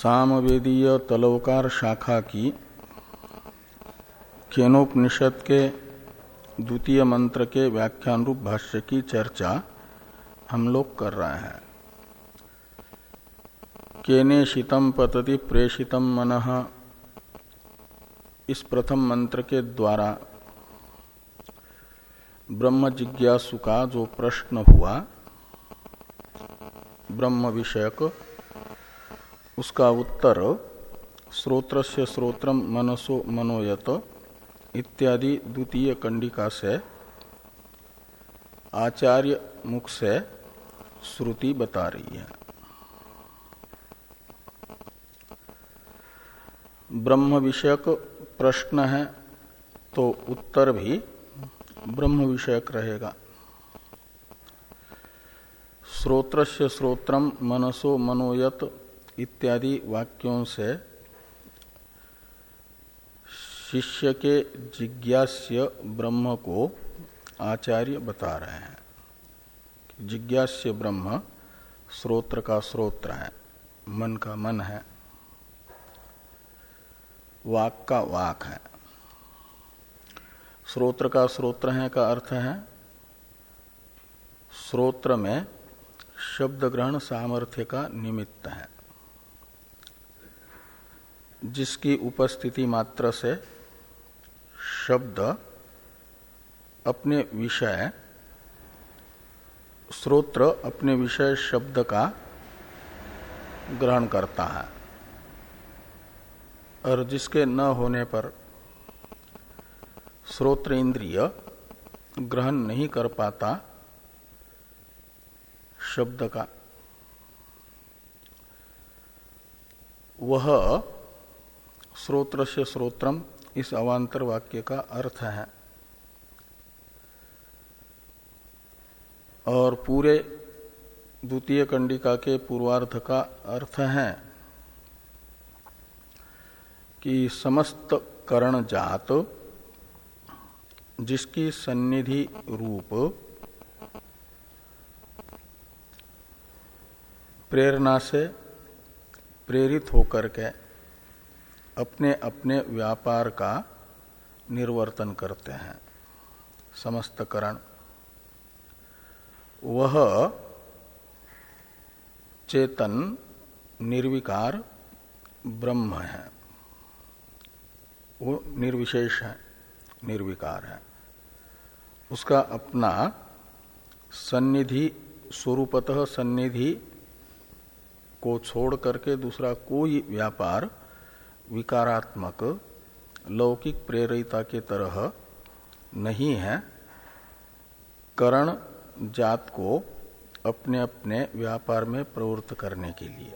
सामवेदीय तलवकार शाखा की केनोपनिषद के द्वितीय मंत्र के व्याख्यान रूप भाष्य की चर्चा हम लोग कर रहे हैं। केने शीतम पतति प्रेषितम मन। इस प्रथम मंत्र के द्वारा ब्रह्म जिज्ञासु का जो प्रश्न हुआ, ब्रह्म विषयक उसका उत्तर श्रोत्र से श्रोत्र मनसो मनोयत, इत्यादि द्वितीय कंडिका से, आचार्य मुख से श्रुति बता रही है। ब्रह्म विषयक प्रश्न है तो उत्तर भी ब्रह्म विषयक रहेगा। श्रोत्र से श्रोत्रम मनसो मनोयत इत्यादि वाक्यों से शिष्य के जिज्ञास्य ब्रह्म को आचार्य बता रहे हैं। जिज्ञास्य ब्रह्म श्रोत्र का श्रोत्र है, मन का मन है, वाक का वाक है। श्रोत्र का श्रोत्र है का अर्थ है श्रोत्र में शब्द ग्रहण सामर्थ्य का निमित्त है। जिसकी उपस्थिति मात्र से शब्द अपने विषय श्रोत्र अपने विषय शब्द का ग्रहण करता है। और जिसके न होने पर स्रोत्र इंद्रिय ग्रहण नहीं कर पाता शब्द का, वह श्रोत्र से श्रोत्रम इस अवान्तर वाक्य का अर्थ है। और पूरे द्वितीय कंडिका के पूर्वार्ध का अर्थ है कि समस्त करण जात, जिसकी सन्निधि रूप प्रेरणा से प्रेरित होकर के अपने अपने व्यापार का निर्वर्तन करते हैं। समस्त करण वह चेतन, निर्विकार, ब्रह्म है। वो निर्विशेष है, निर्विकार है। उसका अपना सन्निधि, स्वरूपतः सन्निधि को छोड़ करके दूसरा कोई व्यापार विकारात्मक, लौकिक प्रेरिता के तरह नहीं है। करण जात को अपने अपने व्यापार में प्रवृत्त करने के लिए।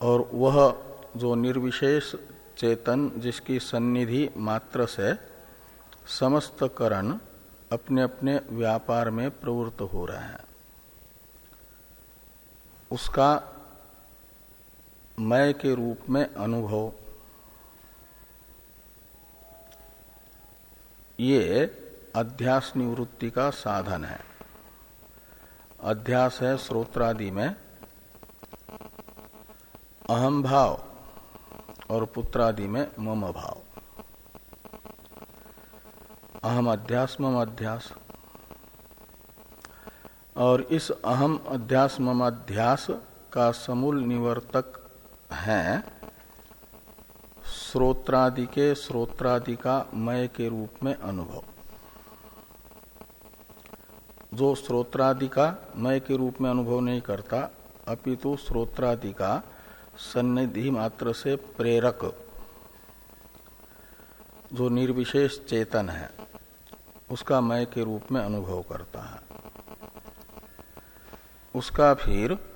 और वह जो निर्विशेष चेतन जिसकी सन्निधि मात्र से समस्त करण अपने अपने व्यापार में प्रवृत्त हो रहे हैं, उसका मय के रूप में अनुभव। ये अध्यास निवृत्ति का साधन है। अध्यास है स्रोत्रादि में अहम भाव और पुत्रादि में मम भाव। अहम अध्यास, मम अध्यास। और इस अहम अध्यास, मम अध्यास का समूल निवर्तक है, श्रोत्रादि के श्रोत्रादि का मय के रूप में अनुभव। जो श्रोत्रादि का मय के रूप में अनुभव नहीं करता, अपितु श्रोत्रादि का सन्निधि मात्र से प्रेरक, जो निर्विशेष चेतन है, उसका मय के रूप में अनुभव करता है। उसका फिर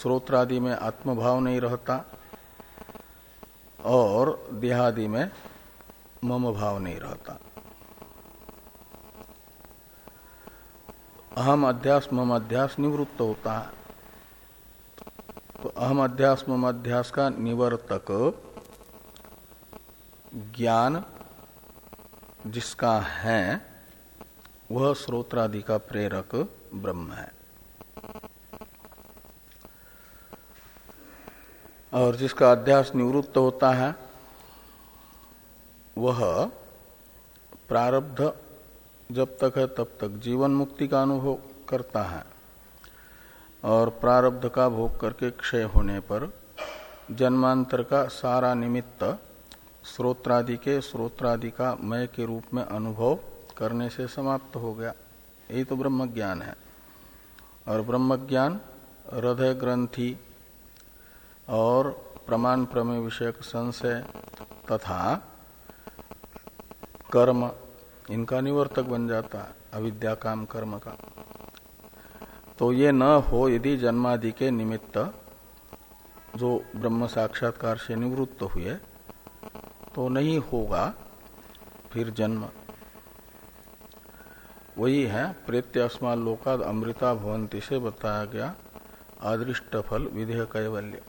स्रोत्रादि में आत्मभाव नहीं रहता और देहादि में मम भाव नहीं रहता। अहम अध्यास मम अध्यास निवृत्त होता है। तो अहम अध्यास मम अध्यास का निवर्तक ज्ञान जिसका है, वह स्रोत्रादि का प्रेरक ब्रह्म है। और जिसका अध्यास निवृत्त होता है, वह प्रारब्ध जब तक है तब तक जीवन मुक्ति का अनुभव करता है और प्रारब्ध का भोग करके क्षय होने पर जन्मांतर का सारा निमित्त स्रोत्रादि के स्रोत्रादि का मय के रूप में अनुभव करने से समाप्त हो गया। यही तो ब्रह्म ज्ञान है। और ब्रह्म ज्ञान हृदय ग्रंथि और प्रमाण प्रमेय विषयक संशय तथा कर्म इनका निवर्तक बन जाता है अविद्या काम कर्म का। तो ये न हो यदि जन्मादि के निमित्त जो ब्रह्म साक्षात्कार से निवृत्त हुए तो नहीं होगा फिर जन्म। वही है प्रेत्यास्मा लोकाद अमृता भवंती से बताया गया अदृष्ट फल विधेय कैवल्य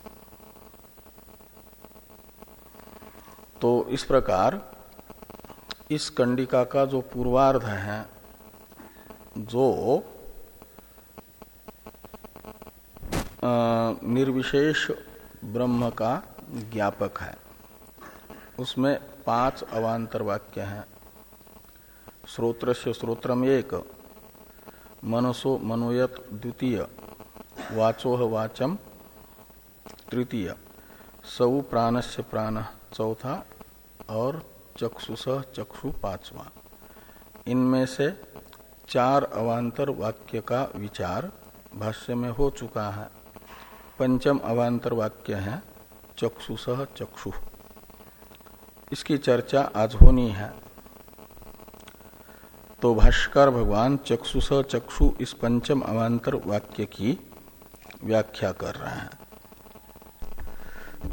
तो इस प्रकार इस कंडिका का जो पूर्वार्ध है, जो निर्विशेष ब्रह्म का ज्ञापक है, उसमें पाँच अवांतर वाक्य हैं। श्रोत्र से श्रोत्रम एक मनसो मनोयत द्वितीय, वाचोह वाचम तृतीय सऊ प्राणस्य प्राण। चौथा और चक्षुष चक्षु पांचवा। इनमें से चार अवांतर वाक्य का विचार भाष्य में हो चुका है। पंचम अवांतर वाक्य है, चक्षुष चक्षु। इसकी चर्चा आज होनी है। तो भाष्कर भगवान चक्षुष चक्षु इस पंचम अवांतर वाक्य की व्याख्या कर रहे हैं।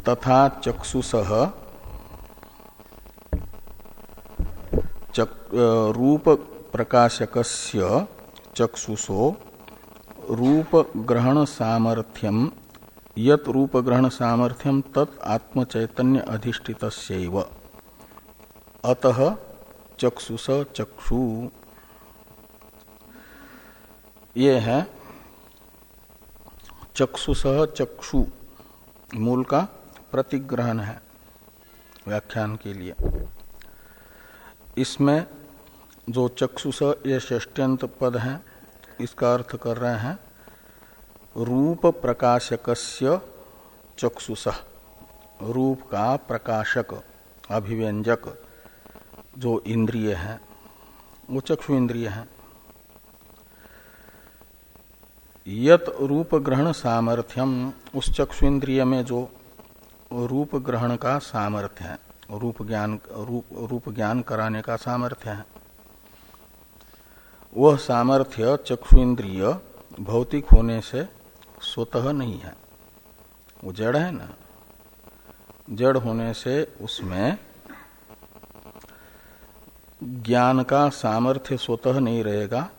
तथा चक्षुष चक, रूप प्रकाशकस्य चक्षुषो रूप ग्रहण सामर्थ्यम यत रूप ग्रहण सामर्थ्यम तत् आत्मचैतन्य अधिष्ठित अतः चक्षुष चक्षु। ये है चक्षुष चक्षु, मूल का प्रतिग्रहण है व्याख्यान के लिए। इसमें जो चक्षुष ये षष्ट्यंत पद है, इसका अर्थ कर रहे हैं, रूप प्रकाशकस्य चक्षुष, रूप का प्रकाशक, अभिव्यंजक, जो इंद्रिय है, वो चक्षु इंद्रिय है। यत रूप ग्रहण सामर्थ्यम, उस चक्षु इंद्रिय में जो रूप ग्रहण का सामर्थ्य है, रूप ज्ञान, रूप रूप ज्ञान कराने का सामर्थ्य है। वह सामर्थ्य चक्षु इंद्रिय भौतिक होने से स्वतः नहीं है। वो जड़ है ना? जड़ होने से उसमें ज्ञान का सामर्थ्य स्वतः नहीं रहेगा,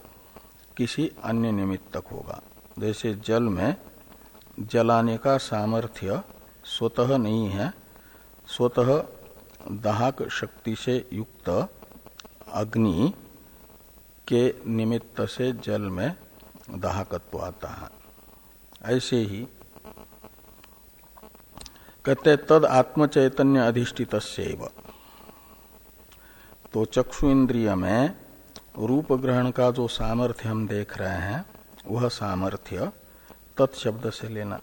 किसी अन्य निमित्त तक होगा। जैसे जल में जलाने का सामर्थ्य स्वतः नहीं है, स्वतः दाहक शक्ति से युक्त अग्नि के निमित्त से जल में दाहकत्व आता है। ऐसे ही कहते तद आत्मचैतन्य अधिष्ठित तो चक्षु इंद्रिय में रूप ग्रहण का जो सामर्थ्य हम देख रहे हैं, वह सामर्थ्य तत्शब्द से लेना।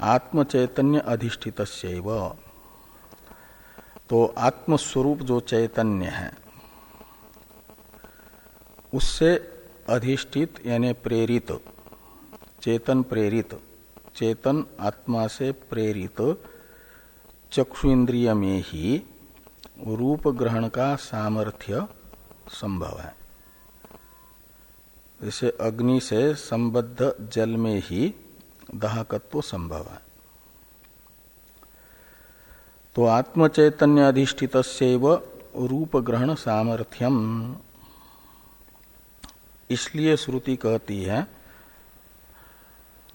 आत्म चैतन्य अधिष्ठित तो आत्मस्वरूप जो चैतन्य है उससे अधिष्ठित, यानी प्रेरित, चेतन प्रेरित, चेतन आत्मा से प्रेरित चक्षु इंद्रिय में ही रूप ग्रहण का सामर्थ्य संभव है। जैसे अग्नि से संबद्ध जल में ही दाहकत्व संभव है। तो आत्म चैतन्य अधिष्ठित रूप ग्रहण सामर्थ्यम। इसलिए श्रुति कहती है,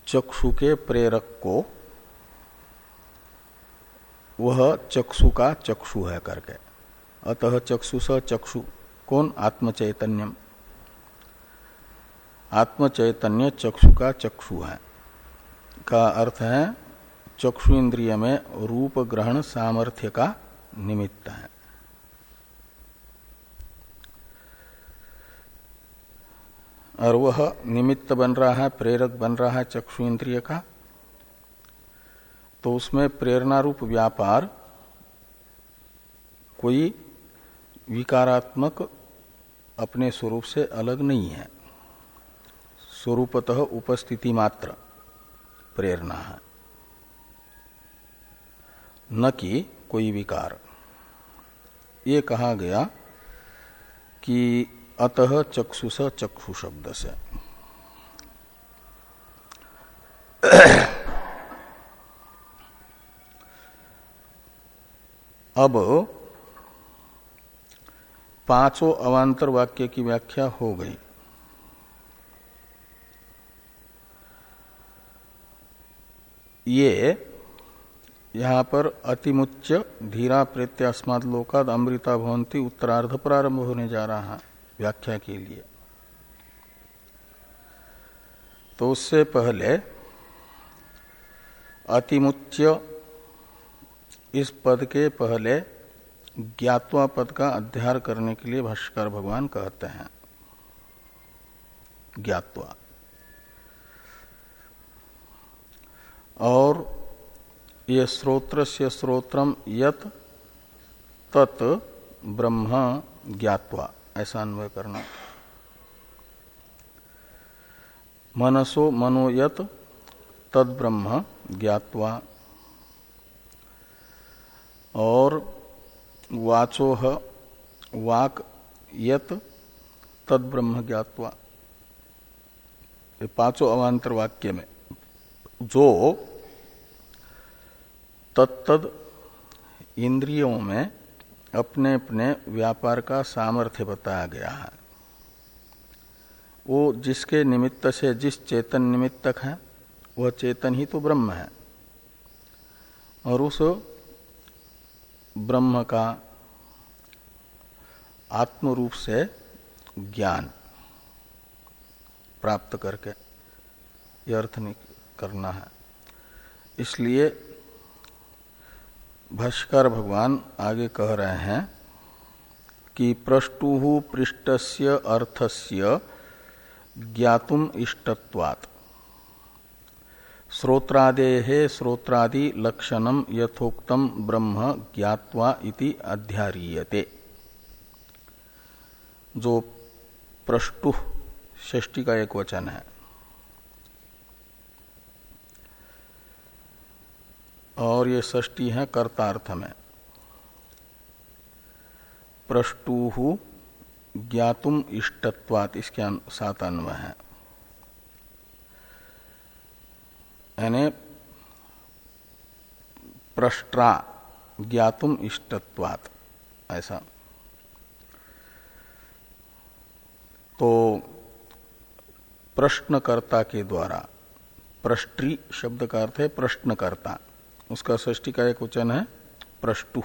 चक्षु के प्रेरक को वह चक्षु का चक्षु है करके। अतः चक्षु स चक्षु। कौन? आत्म चैतन्यम चक्षु का चक्षु है। का अर्थ है चक्षु इंद्रिय में रूप ग्रहण सामर्थ्य का निमित्त है। और वह निमित्त बन रहा है, प्रेरक बन रहा है चक्षु इंद्रिय का। तो उसमें प्रेरणा रूप व्यापार, कोई विकारात्मक अपने स्वरूप से अलग नहीं है। स्वरूपतः उपस्थिति मात्र, प्रेरणा है। न कि कोई विकार। ये कहा गया कि अतः चक्षुष चक्षु शब्द से अब पाँचों अवांतर वाक्य की व्याख्या हो गई। ये यहाँ पर अतिमुच्च धीरा प्रेत्यास्माद लोकाद अमृता भवंती उत्तरार्ध प्रारंभ होने जा रहा है। व्याख्या के लिए। तो उससे पहले अतिमुच्च इस पद के पहले ज्ञातवा पद का अध्यार करने के लिए भाष्कर भगवान कहते हैं। ज्ञातवा। और ये स्रोत्र से स्रोत्रम यत तत् ब्रह्म ज्ञातवा। ऐसा अन्वय करना। मनसो मनोयत तद ब्रह्म ज्ञातवा। और वाचोह वाक यत तद ब्रह्म ज्ञातवा पाँचों अवान्तर वाक्य में। जो तत्तद इंद्रियों में अपने अपने व्यापार का सामर्थ्य बताया गया है। वो जिसके निमित्त से, जिस चेतन निमित्तक है, वह चेतन ही तो ब्रह्म है। और उस ब्रह्म का आत्म रूप से ज्ञान प्राप्त करके अर्थ नहीं करना है। इसलिए भाष्कर भगवान आगे कह रहे हैं कि प्रष्टु पृष्ठस्य अर्थस्य ज्ञातुम इष्टत्वात्। श्रोत्रादे श्रोत्रादि लक्षणम यथोक्तम ब्रह्म ज्ञावा इति अध्यारीयते। जो प्रष्टु षष्टि का एक वचन है। और ये षष्टि है कर्तार्थ में। प्रष्टु ज्ञातुम इष्टत्वात, इसके सात अन्वय है। यानी प्रष्ट्रा ज्ञातुम इष्टत्वात, ऐसा। तो प्रश्नकर्ता के द्वारा प्रष्टि शब्द का अर्थ है प्रश्नकर्ता। उसका ष्टी का एक वचन है, प्रष्टु।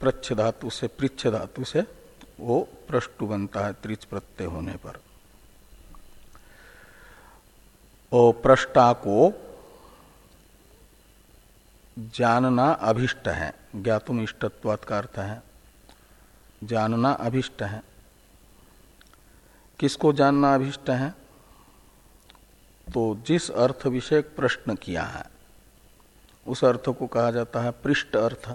प्रच्छ धातु से पृच्छ धातु से वो प्रष्टु बनता है, त्रिच प्रत्यय होने पर। और प्रष्टा को जानना अभिष्ट है ज्ञातुम इष्टत्वात का अर्थ है, जानना अभिष्ट है। किसको जानना अभिष्ट है? तो जिस अर्थ विषय प्रश्न किया है, उस अर्थ को कहा जाता है पृष्ठ अर्थ,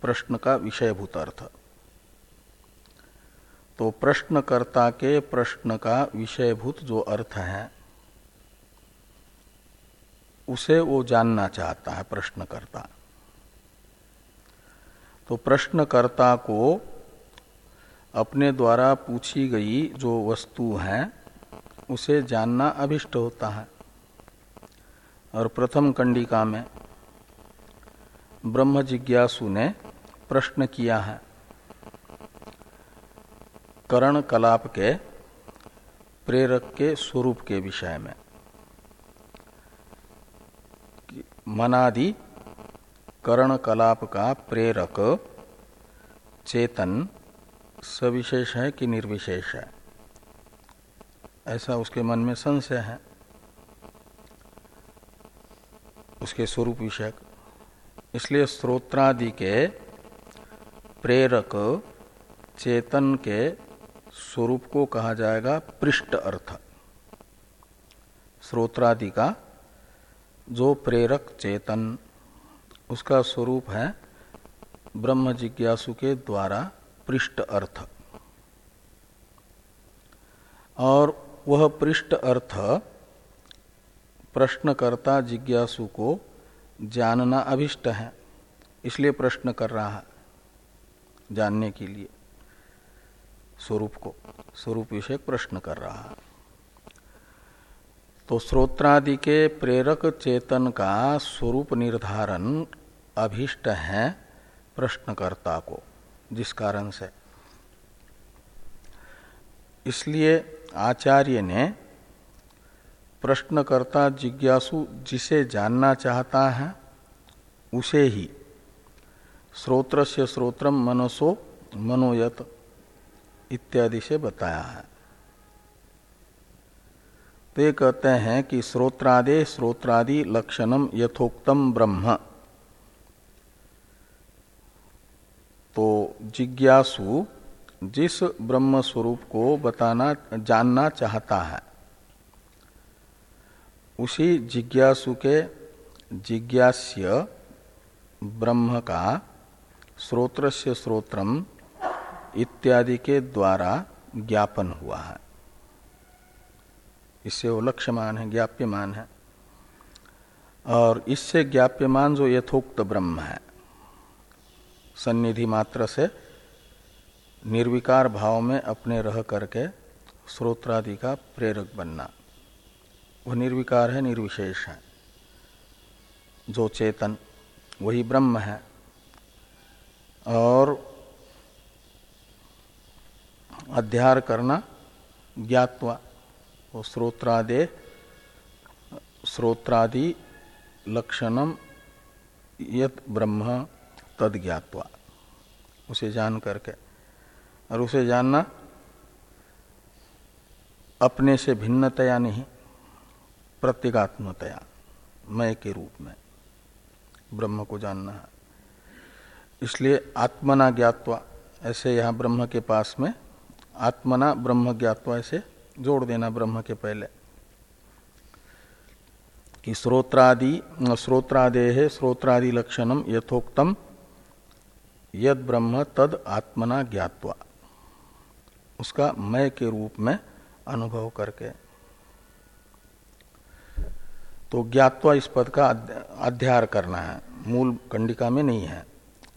प्रश्न का विषयभूत अर्थ। तो प्रश्नकर्ता के प्रश्न का विषयभूत जो अर्थ है, उसे वो जानना चाहता है प्रश्नकर्ता। तो प्रश्नकर्ता को अपने द्वारा पूछी गई जो वस्तु है उसे जानना अभिष्ट होता है। और प्रथम कंडिका में ब्रह्म जिज्ञासु ने प्रश्न किया है, करण कलाप के प्रेरक के स्वरूप के विषय में। मनादि करण कलाप का प्रेरक, चेतन, सविशेष है कि निर्विशेष है? ऐसा उसके मन में संशय है। उसके स्वरूप विषयक। इसलिए स्रोत्रादि के प्रेरक चेतन के स्वरूप को कहा जाएगा पृष्ठ अर्थ। स्रोत्रादि का जो प्रेरक चेतन, उसका स्वरूप है ब्रह्म जिज्ञासु के द्वारा पृष्ठ अर्थ। और वह पृष्ठ अर्थ प्रश्नकर्ता जिज्ञासु को जानना अभिष्ट है, इसलिए प्रश्न कर रहा है जानने के लिए। स्वरूप को, स्वरूप विषय प्रश्न कर रहा है। तो श्रोत्रादि के प्रेरक चेतन का स्वरूप निर्धारण अभिष्ट है प्रश्नकर्ता को, जिस कारण से? इसलिए आचार्य ने प्रश्नकर्ता जिज्ञासु जिसे जानना चाहता है, उसे ही श्रोत्र से श्रोत्रम मनसो मनोयत इत्यादि से बताया है। तो ये कहते हैं कि श्रोत्रादे श्रोत्रादि लक्षणम यथोक्तम ब्रह्म। तो जिज्ञासु जिस ब्रह्म स्वरूप को बताना, जानना चाहता है, उसी जिज्ञासु के जिज्ञास्य ब्रह्म का स्रोत्र से स्रोत्रम इत्यादि के द्वारा ज्ञापन हुआ है। इससे वो लक्ष्यमान है, ज्ञाप्यमान है। और इससे ज्ञाप्यमान जो यथोक्त ब्रह्म है, सन्निधि मात्र से निर्विकार भाव में अपने रह करके स्रोत्रादि का प्रेरक बनना। वह निर्विकार है, निर्विशेष है। जो चेतन, वही ब्रह्म है। और अध्यार करना, ज्ञातवा, वो स्रोत्रादे, स्रोत्रादि लक्षणम, यत ब्रह्म, तद ज्ञातवा। उसे जान करके। और उसे जानना अपने से भिन्नतया नहीं, प्रत्येगात्मतया, मय के रूप में। ब्रह्म को जानना है। इसलिए आत्मना ज्ञातवा, ऐसे यहाँ ब्रह्म के पास में, आत्मना ब्रह्म ज्ञातवा ऐसे जोड़ देना ब्रह्म के पहले। कि स्रोत्रादि स्रोत्रादे है स्रोत्रादि लक्षणम यथोक्तम यद ब्रह्म तद आत्मना ज्ञातवा। उसका मय के रूप में अनुभव करके। तो ज्ञातवा इस पद का अध्यार करना है। मूल कंडिका में नहीं है।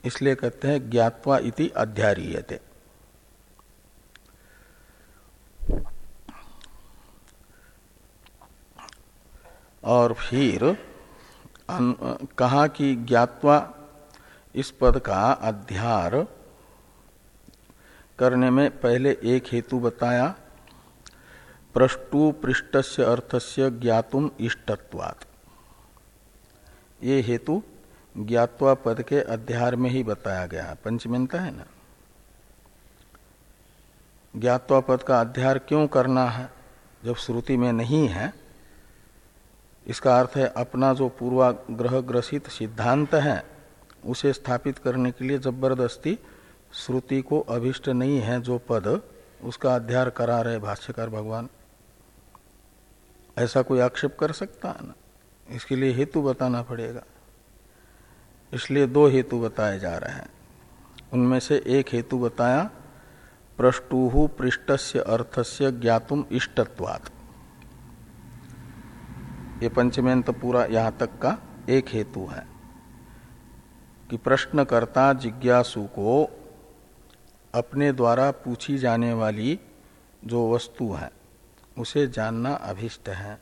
इसलिए कहते हैं, ज्ञातवा इति अध्यारीयते। और फिर कहा कि ज्ञातवा इस पद का अध्यार करने में पहले एक हेतु बताया प्रष्टु पृष्ठ से अर्थस्य ज्ञातुम इष्टत्वात्। ये हेतु ज्ञातवा पद के अध्यार में ही बताया गया है। पंचमिनता है ना? ज्ञातवा पद का अध्यार क्यों करना है? जब श्रुति में नहीं है, इसका अर्थ है अपना जो पूर्वाग्रह ग्रसित सिद्धांत है, उसे स्थापित करने के लिए ज़बरदस्ती श्रुति को अभिष्ट नहीं है जो पद, उसका अध्यार करा रहे भाष्यकार भगवान। ऐसा कोई आक्षेप कर सकता है ना? इसके लिए हेतु बताना पड़ेगा। इसलिए दो हेतु बताए जा रहे हैं। उनमें से एक हेतु बताया प्रष्टुहु पृष्ठस्य अर्थस्य ज्ञातुम इष्टत्वात्। ये पंचमेंत पूरा यहाँ तक का एक हेतु है कि प्रश्नकर्ता जिज्ञासु को अपने द्वारा पूछी जाने वाली जो वस्तु है, उसे जानना अभिष्ट है।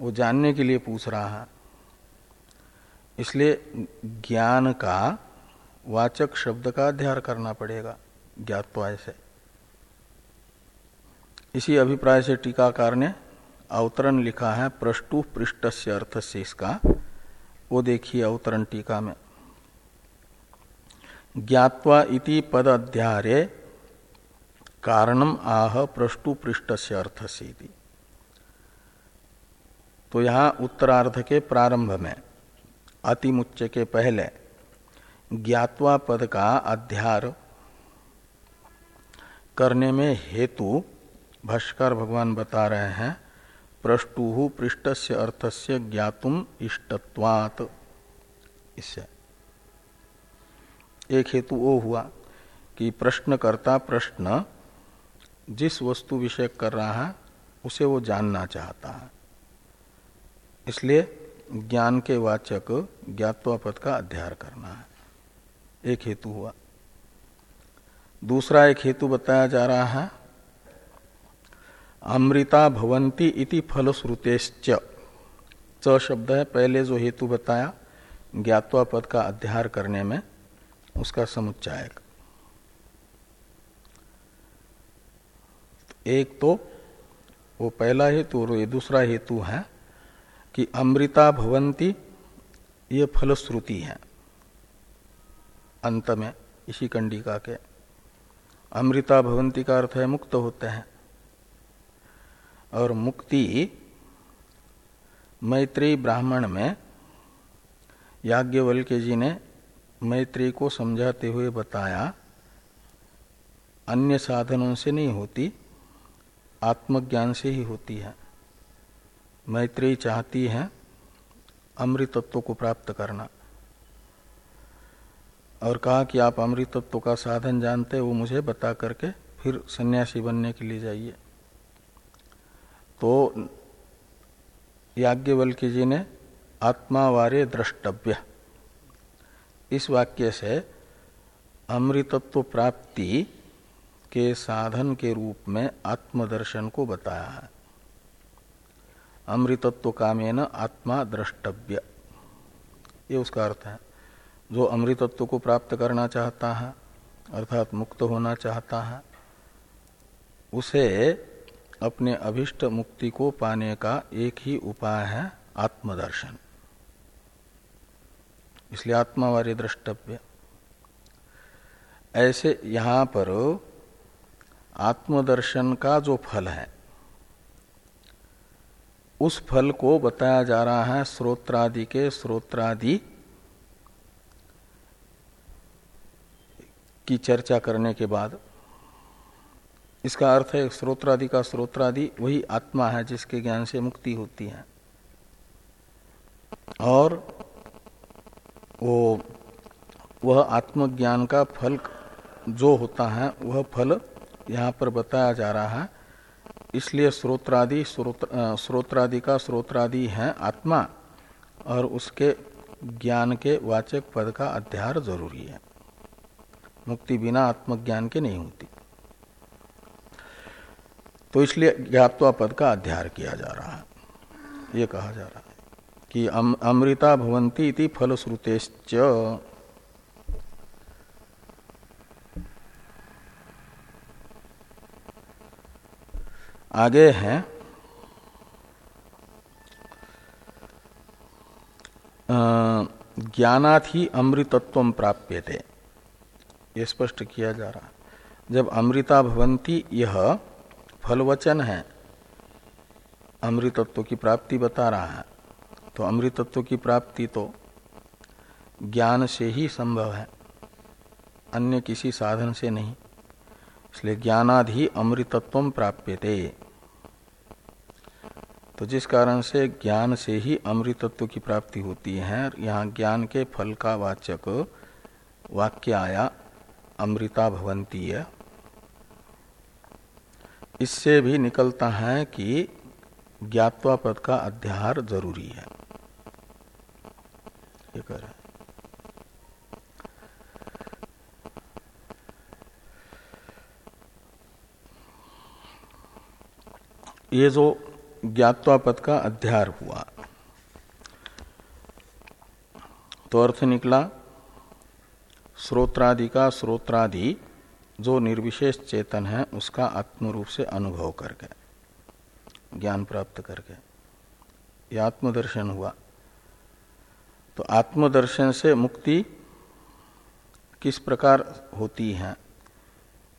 वो जानने के लिए पूछ रहा है। इसलिए ज्ञान का वाचक शब्द का अध्ययन करना पड़ेगा ज्ञातवाय से। इसी अभिप्राय से टीकाकार ने अवतरण लिखा है प्रष्टु पृष्ठ से अर्थ से इसका। वो देखिए अवतरण टीका में। ज्ञावा इति पद अध्यारे कारणम आह प्रष्टु पृष्ठ से अर्थ से तो यहाँ उत्तरार्ध के प्रारंभ में अतिमुच्च के पहले, ज्ञातवा पद का अध्यार करने में हेतु, भाष्कर भगवान बता रहे हैं, प्रष्टु पृष्ठ से अर्थ से ज्ञातुम इष्टत्वात। इससे एक हेतु वो हुआ कि प्रश्नकर्ता प्रश्न जिस वस्तु विषय कर रहा है, उसे वो जानना चाहता है। इसलिए ज्ञान के वाचक ज्ञातवा पद का अध्ययन करना है। एक हेतु हुआ। दूसरा एक हेतु बताया जा रहा है, अमृता भवंती इति फलश्रुतेश्च। च शब्द है, पहले जो हेतु बताया ज्ञातवा पद का अध्ययन करने में। उसका समुच्चायक एक तो वो पहला हेतु और ये दूसरा हेतु है कि अमृता भवंती ये फलश्रुति है। अंत में इसी कंडिका के अमृता भवंती का अर्थ है मुक्त होते हैं। और मुक्ति मैत्री ब्राह्मण में याज्ञवल्क्य जी ने मैत्री को समझाते हुए बताया, अन्य साधनों से नहीं होती, आत्मज्ञान से ही होती है। मैत्री चाहती है अमृत तत्व को प्राप्त करना। और कहा कि आप अमृत तत्व का साधन जानते वो मुझे बता करके फिर सन्यासी बनने के लिए जाइए। तो याज्ञवल्क्य जी ने आत्मावारे द्रष्टव्य। इस वाक्य से अमृतत्व प्राप्ति के साधन के रूप में आत्मदर्शन को बताया है। अमृतत्व कामेन आत्मा द्रष्टव्य। ये उसका अर्थ है। जो अमृतत्व को प्राप्त करना चाहता है, अर्थात मुक्त होना चाहता है, उसे अपने अभिष्ट मुक्ति को पाने का एक ही उपाय है आत्मदर्शन। इसलिए आत्मावार्य द्रष्टव्य। ऐसे यहाँ पर आत्मदर्शन का जो फल है, उस फल को बताया जा रहा है स्रोत्रादि के स्रोत्रादि की चर्चा करने के बाद। इसका अर्थ है स्रोत्रादि का स्रोत्रादि वही आत्मा है जिसके ज्ञान से मुक्ति होती है। और वो, वह आत्मज्ञान का फल जो होता है, वह फल यहाँ पर बताया जा रहा है। इसलिए स्रोत्रादि स्रोत्रादि का स्रोत्रादि है आत्मा, और उसके ज्ञान के वाचक पद का अध्यार ज़रूरी है। मुक्ति बिना आत्मज्ञान के नहीं होती। तो इसलिए ज्ञातवा पद का अध्यार किया जा रहा है। ये कहा जा रहा है। कि अम, अमृता भवंती इति फलश्रुतेश्च। आगे हैं। ज्ञानाथ ही अमृतत्व प्राप्य थे ये स्पष्ट किया जा रहा। जब अमृता भवंती यह फलवचन है। अमृतत्व की प्राप्ति बता रहा है। तो अमृतत्व की प्राप्ति तो ज्ञान से ही संभव है, अन्य किसी साधन से नहीं। इसलिए ज्ञानाधि अमृतत्व प्राप्यते। तो जिस कारण से ज्ञान से ही अमृतत्व की प्राप्ति होती है, यहाँ ज्ञान के फल का वाचक वाक्य आया अमृता है। इससे भी निकलता है कि ज्ञातवा पद का अध्यार ज़रूरी है। ये कर ये जो ज्ञातवा पद का अध्यार हुआ तो अर्थ निकला, स्रोत्रादि का स्रोत्रादि जो निर्विशेष चेतन है, उसका आत्म रूप से अनुभव करके, ज्ञान प्राप्त करके आत्मदर्शन हुआ। तो आत्मदर्शन से मुक्ति किस प्रकार होती है,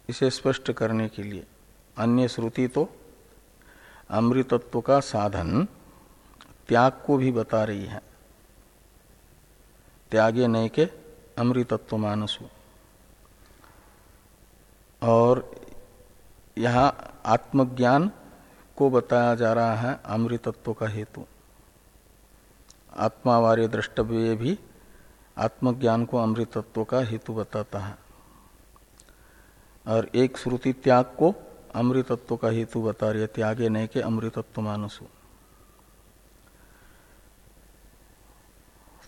इसे स्पष्ट करने के लिए। अन्य श्रुति तो अमृतत्व का साधन त्याग को भी बता रही है। त्यागे नए के अमृतत्व मानसु। और यहाँ आत्मज्ञान को बताया जा रहा है अमृतत्व का हेतु। आत्मावार्य द्रष्टव्य भी आत्मज्ञान को अमृतत्व का हेतु बताता है। और एक श्रुति त्याग को अमृतत्व का हेतु बता रही है, त्यागे नहीं के अमृतत्व मानसु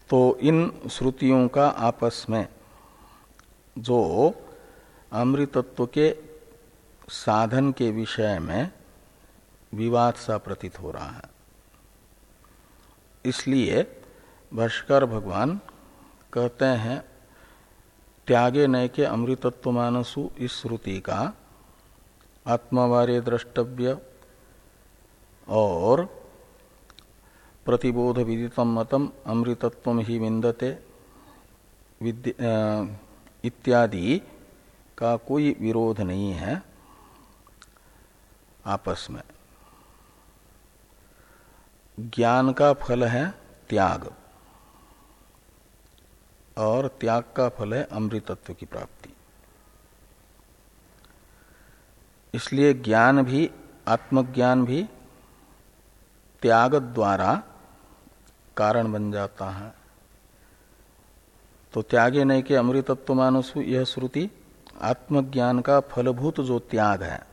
तो इन श्रुतियों का आपस में जो अमृतत्व के साधन के विषय में विवाद सा प्रतीत हो रहा है। इसलिए भाष्कर भगवान कहते हैं, त्यागे नय के अमृतत्व मानसु इस श्रुति का आत्मावार्य द्रष्टव्य और प्रतिबोध विदितम मतम अमृतत्व ही विंदते इत्यादि का कोई विरोध नहीं है आपस में। ज्ञान का फल है त्याग। और त्याग का फल है अमृतत्व की प्राप्ति। इसलिए ज्ञान भी, आत्मज्ञान भी त्याग द्वारा कारण बन जाता है। तो त्यागे नहीं के अमृतत्व मानुस यह श्रुति, आत्मज्ञान का फलभूत जो त्याग है,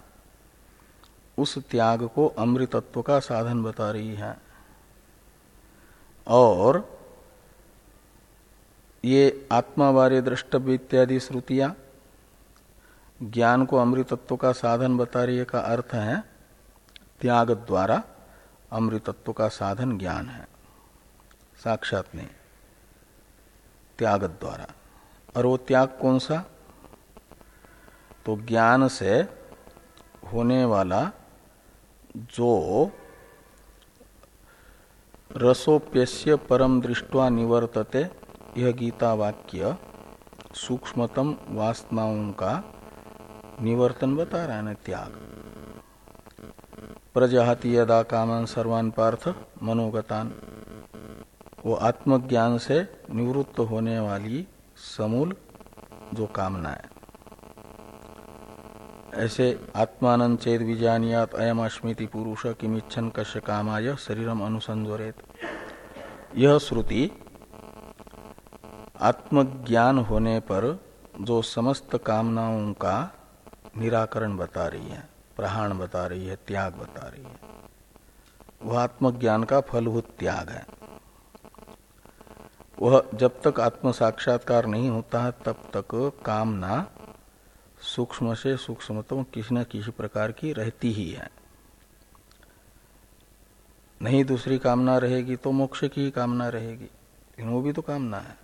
उस त्याग को अमृतत्व का साधन बता रही है। और ये आत्मावार्य द्रष्टव्य इत्यादि श्रुतियाँ ज्ञान को अमृतत्व का साधन बता रही है का अर्थ है, त्याग द्वारा अमृतत्व का साधन ज्ञान है। साक्षात नहीं। त्याग द्वारा। और वो त्याग कौन सा? तो ज्ञान से होने वाला जो रसोप्यस्य परम दृष्टवा निवर्तते, यह गीता वाक्य सूक्ष्मतम वासनाओं का निवर्तन बता रहा है त्याग। प्रजाति यदा कामन सर्वान पार्थ, मनोगतान। वो आत्मज्ञान से निवृत्त होने वाली समूल जो कामना है। ऐसे आत्मान चेत विजानियात अयम अश्मिति पुरुष किमिच्छन कश्य कामाय शरीरम अनुसंजोरेत। यह श्रुति आत्मज्ञान होने पर जो समस्त कामनाओं का निराकरण बता रही है, प्रहाण बता रही है, त्याग बता रही है, वह आत्मज्ञान का फलभूत त्याग है। वह जब तक आत्म साक्षात्कार नहीं होता है, तब तक कामना सूक्ष्म से सूक्ष्मतम किसी न किसी प्रकार की रहती ही है। नहीं दूसरी कामना रहेगी तो मोक्ष की कामना रहेगी, लेकिन वो भी तो कामना है।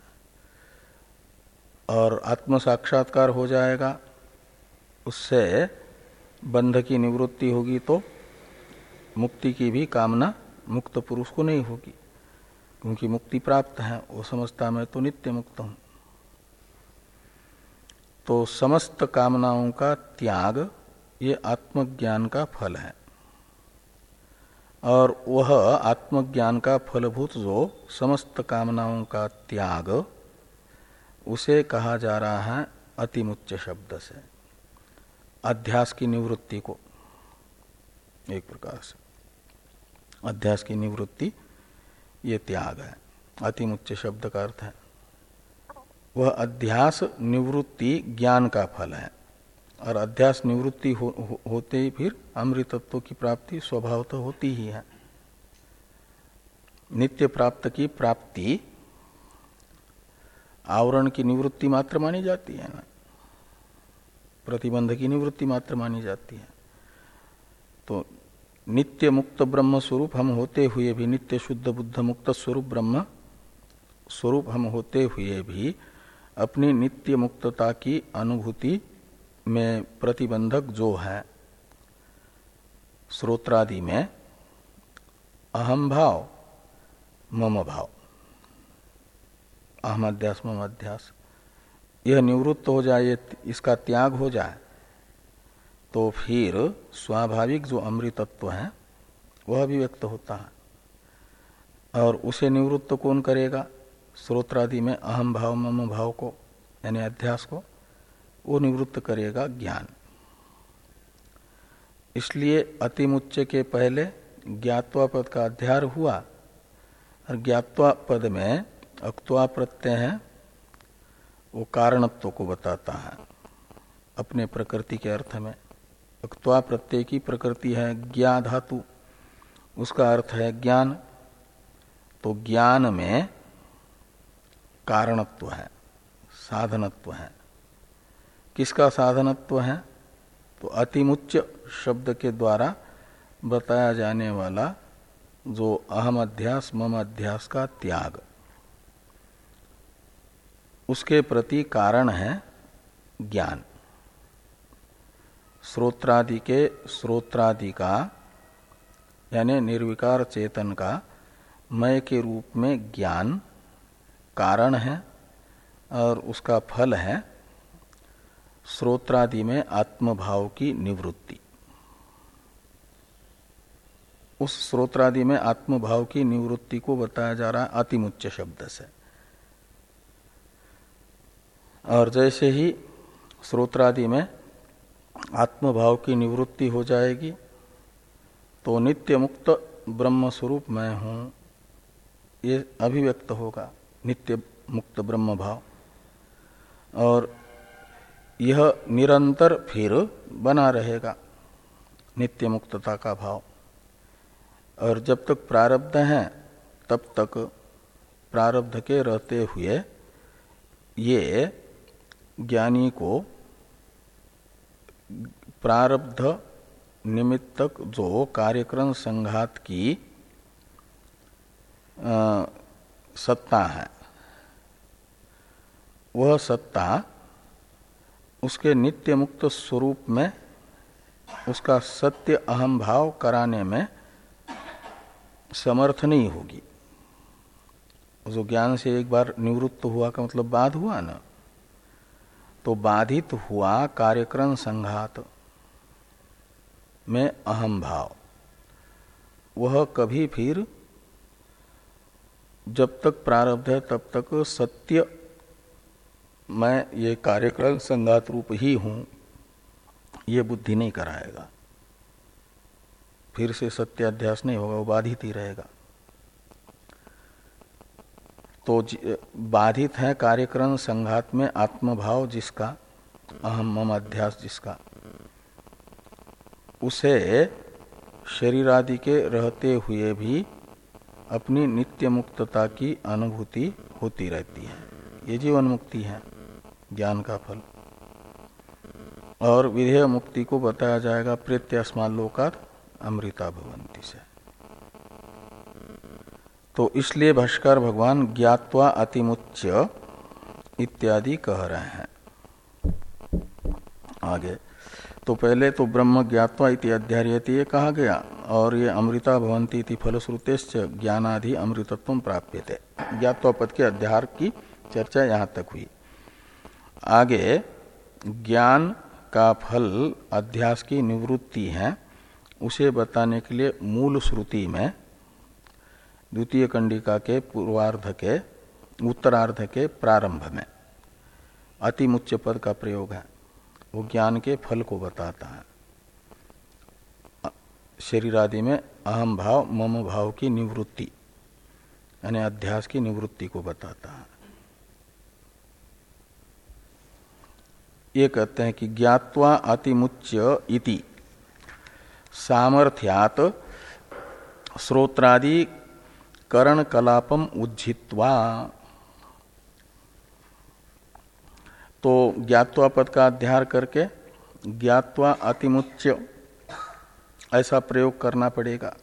और आत्म साक्षात्कार हो जाएगा, उससे बंध की निवृत्ति होगी तो मुक्ति की भी कामना मुक्त पुरुष को नहीं होगी, क्योंकि मुक्ति प्राप्त है, वो समझता मैं तो नित्य मुक्त हूँ। तो समस्त कामनाओं का त्याग ये आत्मज्ञान का फल है। और वह आत्मज्ञान का फलभूत जो समस्त कामनाओं का त्याग, उसे कहा जा रहा है अतिमुच्च शब्द से, अध्यास की निवृत्ति को। एक प्रकार से, अध्यास की निवृत्ति ये त्याग है। अतिमुच्च शब्द का अर्थ है। वह अध्यास निवृत्ति ज्ञान का फल है। और अध्यास निवृत्ति हो, हो, होते ही फिर अमृतत्व की प्राप्ति स्वभाव तो होती ही है। नित्य प्राप्त की प्राप्ति आवरण की निवृत्ति मात्र मानी जाती है ना? प्रतिबंध की निवृत्ति मात्र मानी जाती है। तो नित्य मुक्त ब्रह्म स्वरूप हम होते हुए भी नित्य शुद्ध बुद्ध मुक्त स्वरूप ब्रह्म स्वरूप हम होते हुए भी अपनी नित्य मुक्तता की अनुभूति में प्रतिबंधक जो है श्रोत्रादि में, अहम भाव, मम भाव। अहम अध्यास मम अध्यास यह निवृत्त हो जाए इसका त्याग हो जाए तो फिर स्वाभाविक जो अमृतत्व है, वह भी व्यक्त होता है। और उसे निवृत्त कौन करेगा? स्रोत्रादि में अहम भाव, मम भाव को, यानी अध्यास को, वो निवृत्त करेगा ज्ञान। इसलिए अतिमुच्च के पहले ज्ञातवा पद का अध्यार हुआ। और ज्ञातवा पद में अक्वा प्रत्यय है, वो कारणत्व को बताता है, अपने प्रकृति के अर्थ में। अक्वा प्रत्यय की प्रकृति है ज्ञा धातु उसका अर्थ है ज्ञान। तो ज्ञान में कारणत्व है, साधनत्व है। किसका साधनत्व है? तो अतिमुच्च शब्द के द्वारा बताया जाने वाला जो अहम अध्यास, मम अध्यास का त्याग। उसके प्रति कारण है ज्ञान। श्रोत्रादि के श्रोत्रादि का, यानी निर्विकार चेतन का, मय के रूप में ज्ञान कारण है और उसका फल है श्रोत्रादि में आत्मभाव की निवृत्ति। उस श्रोत्रादि में आत्मभाव की निवृत्ति को बताया जा रहा है अतिमुच्च शब्द से। और जैसे ही श्रोत्रादि में आत्मभाव की निवृत्ति हो जाएगी तो नित्य मुक्त ब्रह्म स्वरूप मैं हूँ, ये अभिव्यक्त होगा। नित्य मुक्त ब्रह्म भाव। और यह निरंतर फिर बना रहेगा, नित्य मुक्तता का भाव। और जब तक प्रारब्ध है, तब तक प्रारब्ध के रहते हुए ये ज्ञानी को प्रारब्ध निमित्तक जो कार्यक्रम संघात की सत्ता है। वह सत्ता उसके नित्य मुक्त स्वरूप में उसका सत्य अहम भाव कराने में समर्थ नहीं होगी। जो ज्ञान से एक बार निवृत्त हुआ का मतलब बाध हुआ ना? तो बाधित हुआ कार्यक्रम संघात में अहम भाव वह कभी फिर जब तक प्रारब्ध है, तब तक सत्य मैं ये कार्यक्रम संगात रूप ही हूँ, ये बुद्धि नहीं कराएगा। फिर से सत्य अध्यास नहीं होगा, वो बाधित ही रहेगा। तो बाधित है कार्यक्रम संघात में आत्मभाव जिसका, अहम मम अध्यास जिसका, उसे शरीर आदि के रहते हुए भी अपनी नित्य मुक्तता की अनुभूति होती रहती है। ये जीवन मुक्ति है, ज्ञान का फल। और विधेय मुक्ति को बताया जाएगा प्रत्यस्मान लोकात अमृता भवंती से। तो इसलिए भाष्कर भगवान ज्ञात्वा अतिमुच्य इत्यादि कह रहे हैं। आगे। तो पहले तो ब्रह्म ज्ञात्वा इति अध्यायती ये कहा गया, और ये अमृता भवंती इति फलश्रुतेश्च ज्ञानाधि अमृतत्व प्राप्य थे ज्ञात्वा पद के अध्यार की चर्चा यहाँ तक हुई। आगे, ज्ञान का फल अध्यास की निवृत्ति है, उसे बताने के लिए मूल श्रुति में, द्वितीय कंडिका के पूर्वार्ध के, उत्तरार्ध के प्रारंभ में अतिमुच्च पद का प्रयोग है। वो ज्ञान के फल को बताता है। शरीर आदि में अहम भाव, मम भाव की निवृत्ति, यानी अध्यास की निवृत्ति को बताता है। ये कहते हैं कि ज्ञात्वा अतिमुच्य इति, सामर्थ्यात श्रोत्रादि करण कलापम उज्जित्वा तो ज्ञातवा पद का अध्यार करके ज्ञातवा अतिमुच्य ऐसा प्रयोग करना पड़ेगा।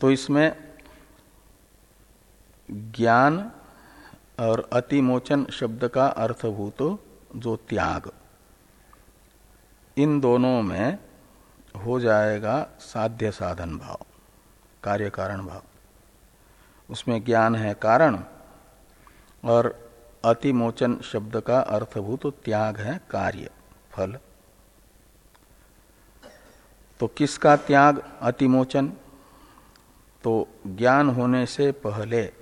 तो इसमें ज्ञान और अतिमोचन शब्द का अर्थभूत जो त्याग, इन दोनों में हो जाएगा साध्य साधन भाव, कार्य कारण भाव। उसमें ज्ञान है कारण और अतिमोचन शब्द का अर्थभूत त्याग है कार्य, फल। तो किसका त्याग अतिमोचन? तो ज्ञान होने से पहले,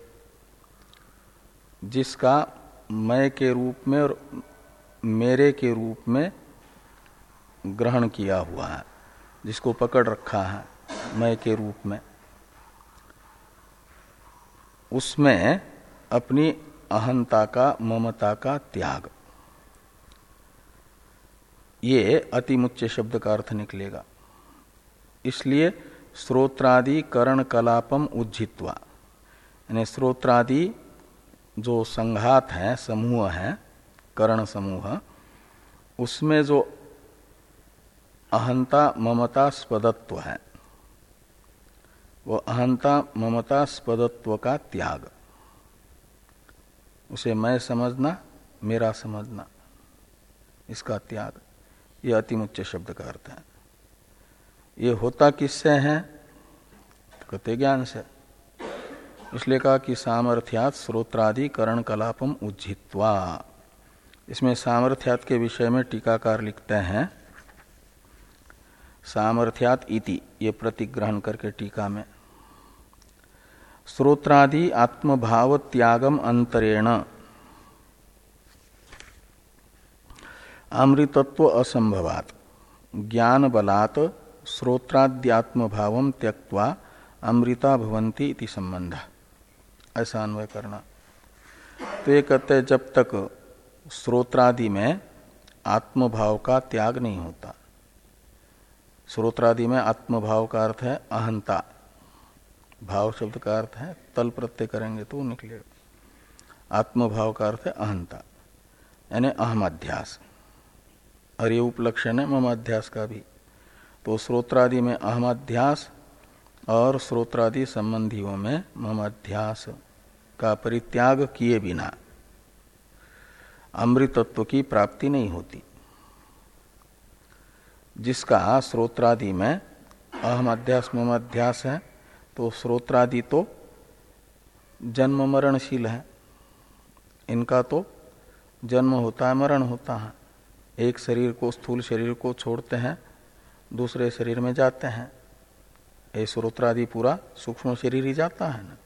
जिसका मैं के रूप में और मेरे के रूप में ग्रहण किया हुआ है, जिसको पकड़ रखा है मैं के रूप में, उसमें अपनी अहंता का, ममता का त्याग। ये अतिमुच्च शब्द का अर्थ निकलेगा। इसलिए स्रोत्रादि करण कलापम उज्जित्वा। यानी स्रोत्रादि जो संघात है, समूह है, करण समूह, उसमें जो अहंता, ममता, स्पदत्व है, वो अहंता, ममता, स्पदत्व का त्याग। उसे मैं समझना, मेरा समझना। इसका त्याग, ये अतिमुच्च शब्द का अर्थ है। ये होता किससे है? कहते ज्ञान से। इसलिए कहा कि सामर्थ्यात स्रोत्रादि करण कलापम उज्जित्वा। इसमें सामर्थ्यात के विषय में टीकाकार लिखते हैं, सामर्थ्यात इति, ये प्रतिग्रहण करके टीका में। स्रोत्रादि आत्मभाव त्यागम अंतरेण अमृतत्व असंभवात ज्ञान बलात् श्रोत्राद्यात्म भाव त्यक्वा अमृता भवंती इति संबंध ऐसा अन्वय करना तो ये कहते हैं, जब तक श्रोत्रादि में आत्मभाव का त्याग नहीं होता। श्रोत्रादि में आत्मभाव का अर्थ है अहंता। भाव शब्द का अर्थ है, तल प्रत्यय करेंगे तो निकलेगा आत्मभाव का अर्थ है अहंता, यानी अहमाध्यास। और ये उपलक्षण है ममाध्यास का भी। तो स्रोत्रादि में अहमाध्यास और स्रोत्रादि संबंधियों में ममाध्यास का परित्याग किए बिना अमृतत्व की प्राप्ति नहीं होती। जिसका स्रोत्रादि में अहम अहमाध्यास ममाध्यास है तो श्रोत्रादि तो जन्म मरणशील है। इनका तो जन्म होता है, मरण होता है। एक शरीर को स्थूल शरीर को छोड़ते हैं, दूसरे शरीर में जाते हैं। ये श्रोत्रादि पूरा सूक्ष्म शरीर ही जाता है ना।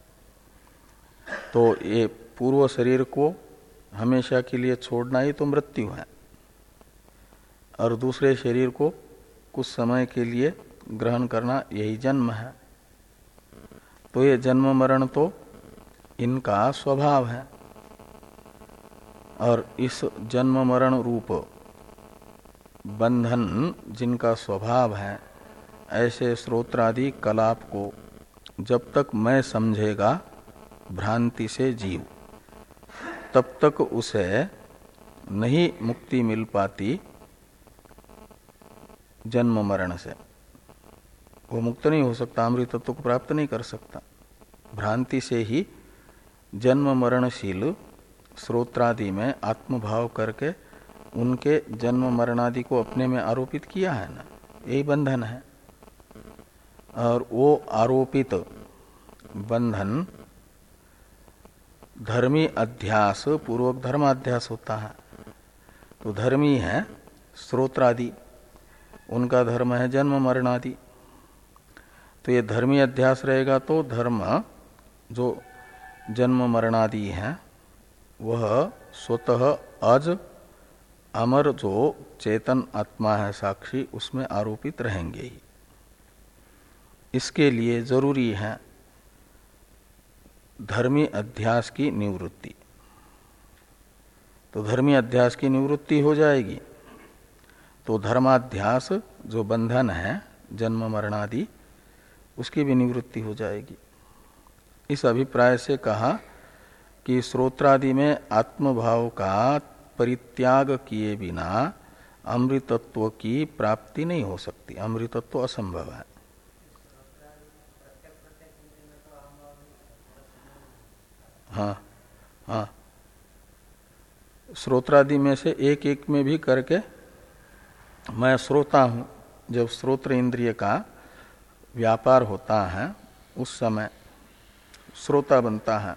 तो ये पूर्व शरीर को हमेशा के लिए छोड़ना ही तो मृत्यु है। और दूसरे शरीर को कुछ समय के लिए ग्रहण करना यही जन्म है। तो ये जन्म मरण तो इनका स्वभाव है। और इस जन्म मरण रूप बंधन जिनका स्वभाव है, ऐसे स्रोत्रादि कलाप को जब तक मैं समझेगा, भ्रांति से जीव। तब तक उसे नहीं मुक्ति मिल पाती जन्म मरण से। वो मुक्त नहीं हो सकता अमृत तत्व को प्राप्त नहीं कर सकता। भ्रांति से ही जन्म मरणशील स्रोत्रादि में आत्मभाव करके उनके जन्म मरणादि को अपने में आरोपित किया है ना, यही बंधन है। और वो आरोपित बंधन धर्मी अध्यास, पूर्वक धर्माध्यास होता है। तो धर्मी है, स्रोत्रादि, उनका धर्म है जन्म मरणादि। तो ये धर्मी अध्यास रहेगा तो धर्म जो जन्म मरणादि है, वह स्वतः अज अमर जो चेतन आत्मा है साक्षी, उसमें आरोपित रहेंगे ही। इसके लिए ज़रूरी है धर्मी अध्यास की निवृत्ति। तो धर्मी अध्यास की निवृत्ति हो जाएगी। तो धर्माध्यास जो बंधन है, जन्म मरणादि उसकी भी निवृत्ति हो जाएगी। इस अभिप्राय से कहा कि श्रोत्रादि में आत्मभाव का परित्याग किए बिना अमृतत्व की प्राप्ति नहीं हो सकती। अमृतत्व असंभव है। हाँ हाँ। श्रोत्रादि में से एक एक में भी करके मैं श्रोता हूँ, जब श्रोत्र इंद्रिय का व्यापार होता है, उस समय श्रोता बनता है।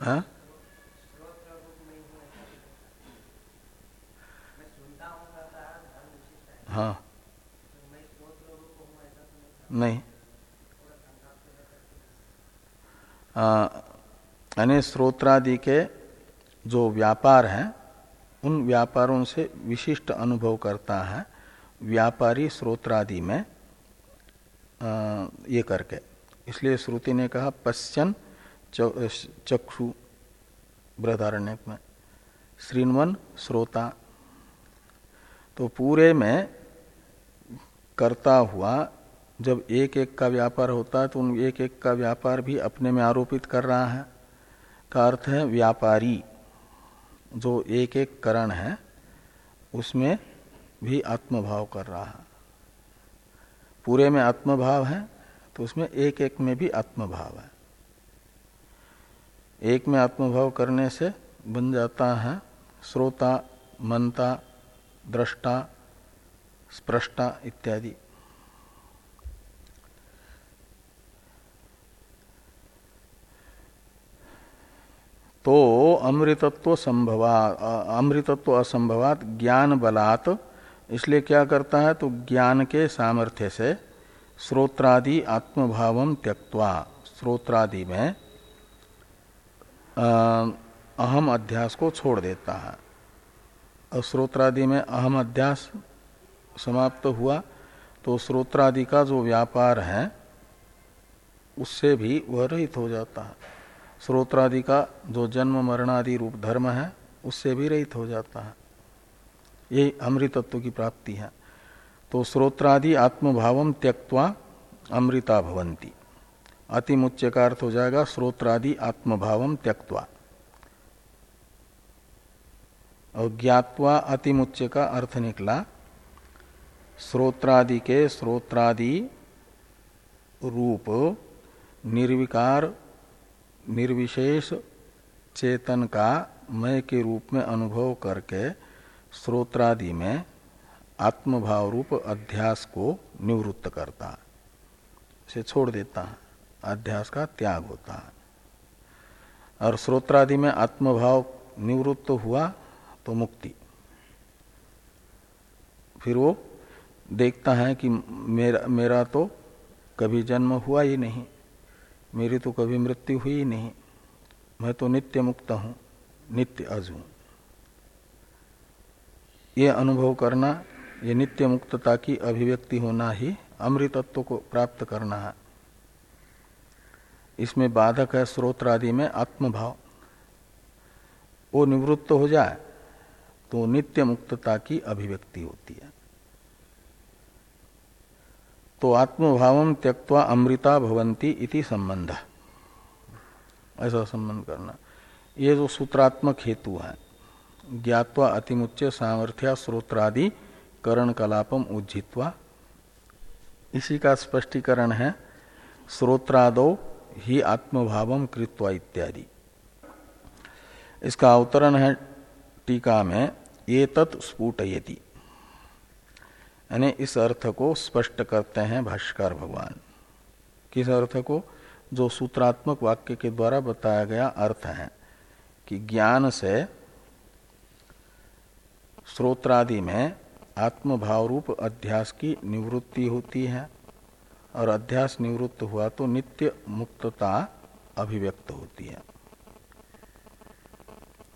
हाँ? हाँ। नहीं। यानी स्रोत्रादि के जो व्यापार हैं, उन व्यापारों से विशिष्ट अनुभव करता है। व्यापारी स्रोत्रादि में ये करके। इसलिए श्रुति ने कहा, पश्चन चक्षु बृहदारण्य में। श्रीनवन श्रोता। तो पूरे में करता हुआ, जब एक एक का व्यापार होता है तो उन एक एक का व्यापार भी अपने में आरोपित कर रहा है। का अर्थ है, व्यापारी, जो एक एक करण है, उसमें भी आत्मभाव कर रहा है। पूरे में आत्मभाव है तो उसमें एक एक में भी आत्मभाव है। एक में आत्मभाव करने से बन जाता है श्रोता, मनता, दृष्टा स्प्रष्टा इत्यादि। तो अमृतत्व संभवा अमृतत्व असंभवात ज्ञान बलात् इसलिए क्या करता है तो ज्ञान के सामर्थ्य से श्रोत्रादि आत्मभाव त्यक्वा श्रोत्रादि में अहम अध्यास को छोड़ देता है। और श्रोत्रादि में अहम अध्यास समाप्त हुआ तो श्रोत्रादि का जो व्यापार है, उससे भी वह रहित हो जाता है। श्रोत्रादि का जो जन्म मरणादि रूप धर्म है, उससे भी रहित हो जाता है। यही अमृतत्व की प्राप्ति है। तो श्रोत्रादि आत्मभाव त्यक्वा अमृता भवंती अतिमुच्य का अर्थ हो जाएगा श्रोत्रादि आत्मभाव त्यक्वा और ज्ञातवा अतिमुच्य का अर्थ निकला श्रोत्रादि के श्रोत्रादि रूप निर्विकार, निर्विशेष, चेतन का मय के रूप में अनुभव करके श्रोत्रादि में आत्मभाव रूप अध्यास को निवृत्त करता है। से छोड़ देता है। अध्यास का त्याग होता है। और श्रोत्रादि में आत्मभाव निवृत्त हुआ तो मुक्ति। फिर वो देखता है कि मेरा मेरा तो कभी जन्म हुआ ही नहीं। मेरी तो कभी मृत्यु हुई ही नहीं। मैं तो नित्य मुक्त हूँ, नित्य अज हूँ। ये अनुभव करना, ये नित्य मुक्तता की अभिव्यक्ति होना ही अमृतत्व को प्राप्त करना है। इसमें बाधक है स्रोत्रादि में आत्मभाव। वो निवृत्त हो जाए तो नित्य मुक्तता की अभिव्यक्ति होती है। तो आत्मभाव त्यक्वा अमृता भवंती इति संबंध। ऐसा संबंध करना। ये जो सूत्रात्मक हेतु है ज्ञावा अतिमुच्य सामर्थ्या स्रोत्रादि करण कलापम उज्जित्वा इसी का स्पष्टीकरण है, स्रोत्रादो ही आत्मभाव कृत्वा इत्यादि। इसका अवतरण है टीका में ये तत्स्फुटयति यानी इस अर्थ को स्पष्ट करते हैं भाष्कर भगवान। किस अर्थ को? जो सूत्रात्मक वाक्य के द्वारा बताया गया अर्थ है कि ज्ञान से स्रोत्रादि में आत्मभाव रूप अध्यास की निवृत्ति होती है और अध्यास निवृत्त हुआ तो नित्य मुक्तता अभिव्यक्त होती है।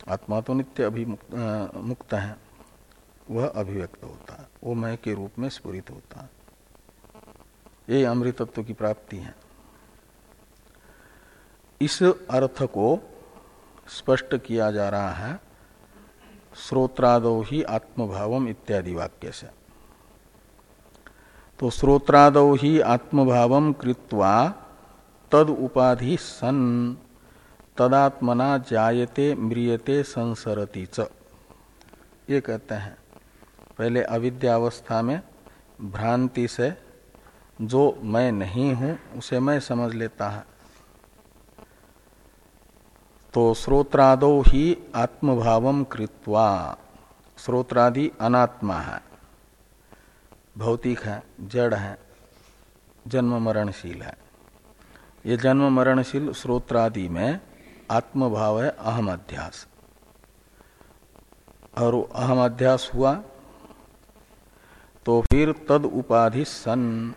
आत्मा तो नित्य अभिमुक्त मुक्त है, वह अभिव्यक्त होता है वो मय के रूप में स्फुरित होता। है ये अमृतत्व की प्राप्ति है। इस अर्थ को स्पष्ट किया जा रहा है श्रोत्रादो ही आत्मभावम इत्यादि वाक्य से तो श्रोत्रादो ही आत्मभावम कृत्वा तद उपाधि सन, तदात्मना जायते म्रियते संसरती च। ये कहते हैं, पहले अविद्यावस्था में भ्रांति से जो मैं नहीं हूँ, उसे मैं समझ लेता है। तो श्रोत्रादो ही आत्मभाव कृत्वा। श्रोत्रादि अनात्मा है। भौतिक है, जड़ है जन्म मरणशील है। ये जन्म मरणशील श्रोत्रादि में आत्मभाव है, अहम अध्यास। और अहम अध्यास हुआ तो फिर तद उपाधि सन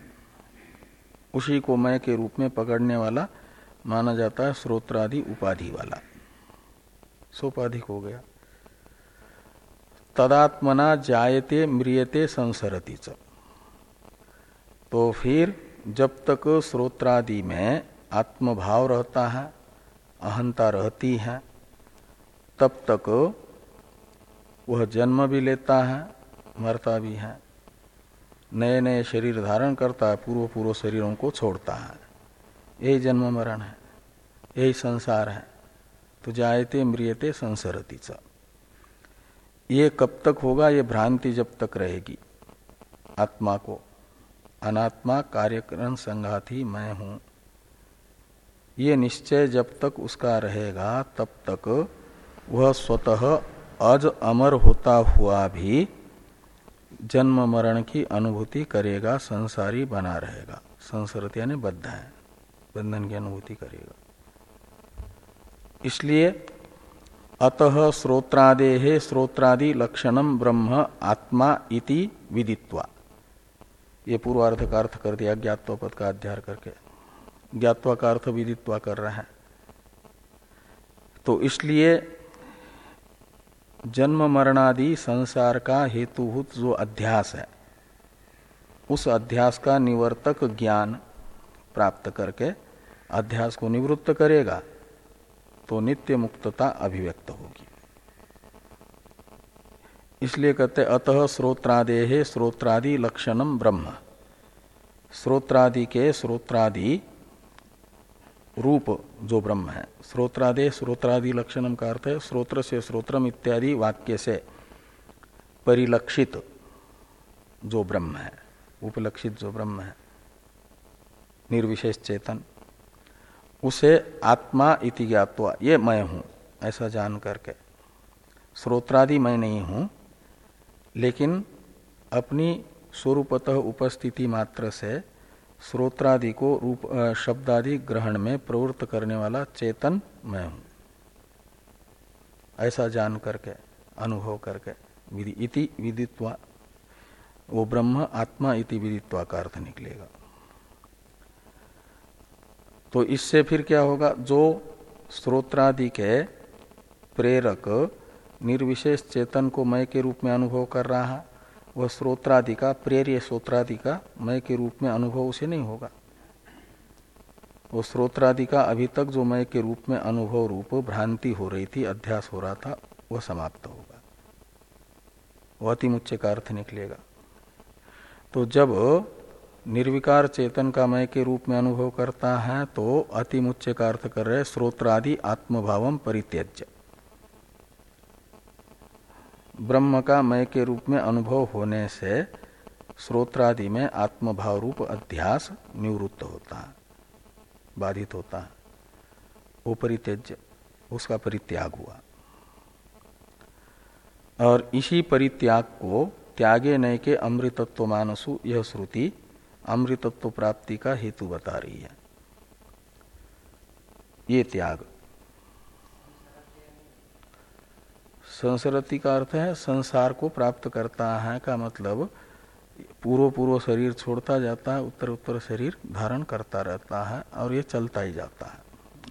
उसी को मैं के रूप में पकड़ने वाला माना जाता है स्रोत्रादि उपाधि वाला। सोपाधिक हो गया। तदात्मना जायते म्रियते संसरती च। तो फिर जब तक स्रोत्रादि में आत्मभाव रहता है, अहंता रहती है, तब तक वह जन्म भी लेता है, मरता भी है नए नए शरीर धारण करता है पूर्व पूर्व शरीरों को छोड़ता है। यही जन्म मरण है यही संसार है तो जायते मृियते संसरती च। ये कब तक होगा, ये भ्रांति जब तक रहेगी। आत्मा को, अनात्मा कार्यकरण संघाती मैं हूँ। ये निश्चय जब तक उसका रहेगा, तब तक वह स्वतः अज अमर होता हुआ भी जन्म मरण की अनुभूति करेगा, संसारी बना रहेगा। संसरत यानी बद्ध है। बंधन की अनुभूति करेगा। इसलिए अतः श्रोत्रादे स्रोत्रादि लक्षणम ब्रह्म, आत्मा इति विदित्वा। ये पूर्वार्थ का अर्थ कर दिया ज्ञात्व पद का अध्याय करके। ज्ञात्वा का अर्थ विदित्वा कर रहा है। तो इसलिए जन्म मरणादि संसार का हेतुभूत जो अध्यास है, उस अध्यास का निवर्तक ज्ञान प्राप्त करके अध्यास को निवृत्त करेगा तो नित्य मुक्तता अभिव्यक्त होगी। इसलिए कहते, अतः स्रोत्रादे स्रोत्रादि लक्षणम ब्रह्म। स्रोत्रादि के स्रोत्रादि रूप जो ब्रह्म है। स्रोत्रादे स्रोत्रादि लक्षणम का अर्थ है स्रोत्र से स्रोत्रम इत्यादि वाक्य से परिलक्षित जो ब्रह्म है, उपलक्षित जो ब्रह्म है। निर्विशेष चेतन। उसे आत्मा इति ज्ञातवा, ये मैं हूँ, ऐसा जान करके। स्रोत्रादि मैं नहीं हूँ, लेकिन अपनी स्वरूपतः उपस्थिति मात्र से स्रोत्रादि को रूप शब्दादि ग्रहण में प्रवृत्त करने वाला चेतन मैं हूँ। ऐसा जान करके, अनुभव करके इति विदित्वा, वो ब्रह्म आत्मा इति विदित्वा का अर्थ निकलेगा। तो इससे फिर क्या होगा? जो स्रोत्रादि के प्रेरक निर्विशेष चेतन को मय के रूप में अनुभव कर रहा है वह स्रोत्रादि का प्रेरिय स्रोत्रादि का मय के रूप में अनुभव उसे नहीं होगा। वो स्रोत्रादि का अभी तक जो मय के रूप में अनुभव रूप भ्रांति हो रही थी, अध्यास हो रहा था, वह समाप्त होगा। वह अतिमुच्च का अर्थ निकलेगा। तो जब निर्विकार चेतन का मय के रूप में अनुभव करता है तो अतिमुच्च का अर्थ कर रहे स्रोत्रादि आत्मभावम परित्यज्य। ब्रह्म का मय के रूप में अनुभव होने से स्रोत्रादि में आत्मभाव रूप अध्यास निवृत्त होता है, बाधित होता है, वो परित्यज उसका परित्याग हुआ। और इसी परित्याग को त्यागे नय के अमृतत्व मानसु यह श्रुति अमृतत्व प्राप्ति का हेतु बता रही है। ये त्याग। संसरति का अर्थ है, संसार को प्राप्त करता है का मतलब पूर्व पूर्व शरीर छोड़ता जाता है उत्तर उत्तर शरीर धारण करता रहता है और ये चलता ही जाता है,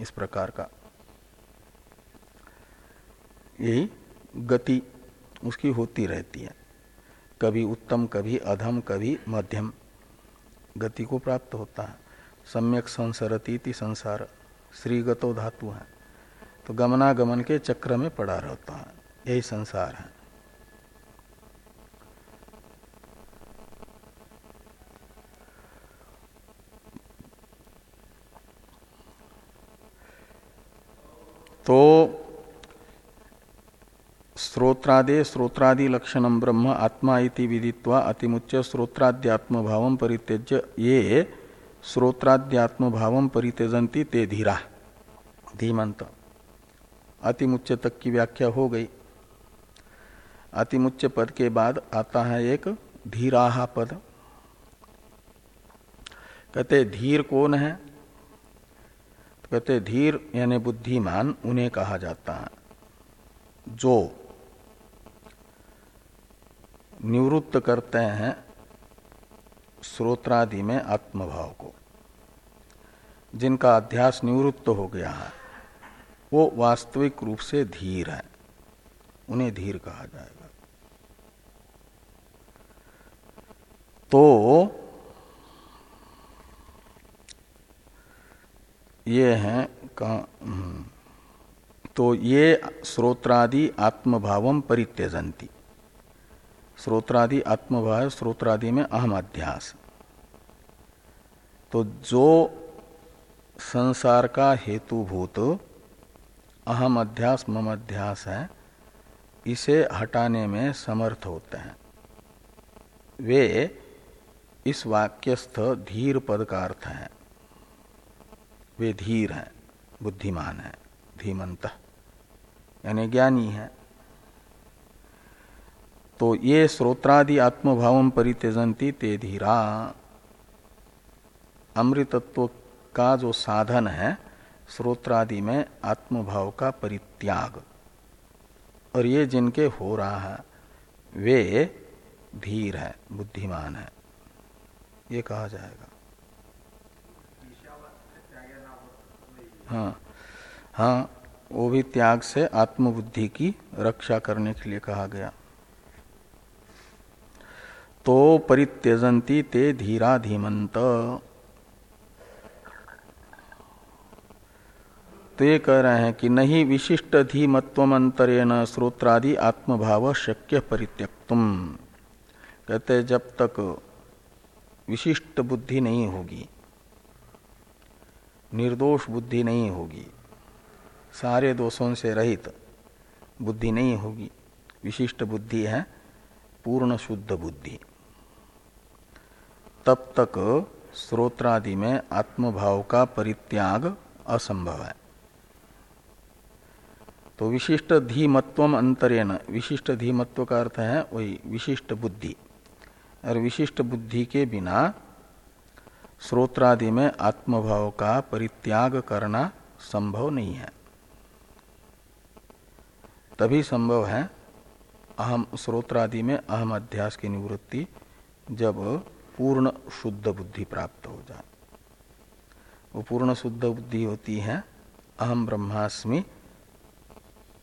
इस प्रकार का। यही गति उसकी होती रहती है, कभी उत्तम, कभी अधम, कभी मध्यम। गति को प्राप्त होता है। सम्यक संसरती संसार, श्रीगतो धातु है। तो गमनागमन के चक्र में पड़ा रहता है। यही संसार है। तो स्रोत्रादे स्रोत्रादि लक्षणम ब्रह्म आत्मा इति विदित्वा अतिमुच्य स्रोत्राद्यात्म भाव परित्यज्य ये स्रोत्राद्यात्म भाव परित्यजंती ते धीरा। धीमंत अतिमुच्य तक की व्याख्या हो गई। अतिमुच्च पद के बाद आता है एक धीराहा पद। कहते धीर कौन है? तो कहते धीर यानी बुद्धिमान, उन्हें कहा जाता है। जो निवृत्त करते हैं स्रोत्रादि में आत्मभाव को। जिनका अध्यास निवृत्त हो गया है वो वास्तविक रूप से धीर है। उन्हें धीर कहा जाएगा। तो ये हैं का हम्म, तो ये श्रोत्रादि आत्मभाव परित्यजंती। श्रोत्रादि आत्मभाव, श्रोत्रादि में अहम अध्यास। तो जो संसार का हेतुभूत, अहम अध्यास, मम अध्यास है, इसे हटाने में समर्थ होते हैं। वे इस वाक्यस्थ धीर पद का अर्थ है। वे धीर हैं, बुद्धिमान है, धीमंत, यानी ज्ञानी है। तो ये श्रोत्रादि आत्मभाव परित्यजंती ते धीरा। अमृतत्व का जो साधन है श्रोत्रादि में आत्मभाव का परित्याग। और ये जिनके हो रहा है, वे धीर है, बुद्धिमान है। ये कहा जाएगा। हाँ हाँ वो भी त्याग से आत्मबुद्धि की रक्षा करने के लिए कहा गया। तो परित्यजंती ते धीरा धीमंत तो ये कह रहे हैं कि नहीं विशिष्ट धीमत्वमंतरेण श्रोत्रादि आत्मभाव शक्य परित्यक्तुम। कहते जब तक विशिष्ट बुद्धि नहीं होगी, निर्दोष बुद्धि नहीं होगी, सारे दोषों से रहित बुद्धि नहीं होगी, विशिष्ट बुद्धि है, पूर्ण शुद्ध बुद्धि। तब तक स्रोत्रादि में आत्मभाव का परित्याग असंभव है। तो विशिष्ट धीमत्व अंतरेण, विशिष्ट धीमत्व का अर्थ है वही विशिष्ट बुद्धि। और विशिष्ट बुद्धि के बिना स्रोत्रादि में आत्मभाव का परित्याग करना संभव नहीं है। तभी संभव है अहम स्रोत्रादि में अहम अध्यास की निवृत्ति जब पूर्ण शुद्ध बुद्धि प्राप्त हो जाए वो पूर्ण शुद्ध बुद्धि होती है, अहम ब्रह्मास्मि,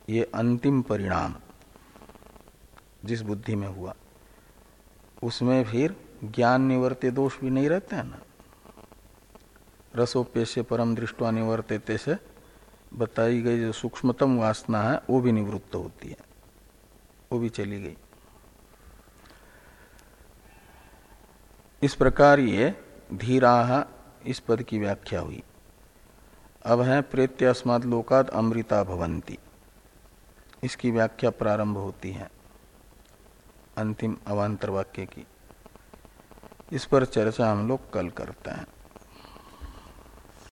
ये अंतिम परिणाम जिस बुद्धि में हुआ। उसमें फिर ज्ञान निवर्ते दोष भी नहीं रहते हैं ना। रसोप्य से परम दृष्टवा निवर्ते से बताई गई जो सूक्ष्मतम वासना है, वो भी निवृत्त होती है। वो भी चली गई। इस प्रकार ये धीरा इस पद की व्याख्या हुई। अब है प्रेत्य अस्माद लोकात अमृता भवंती इसकी व्याख्या प्रारंभ होती है। अंतिम अवान्तर वाक्य की। इस पर चर्चा हम लोग कल करते हैं।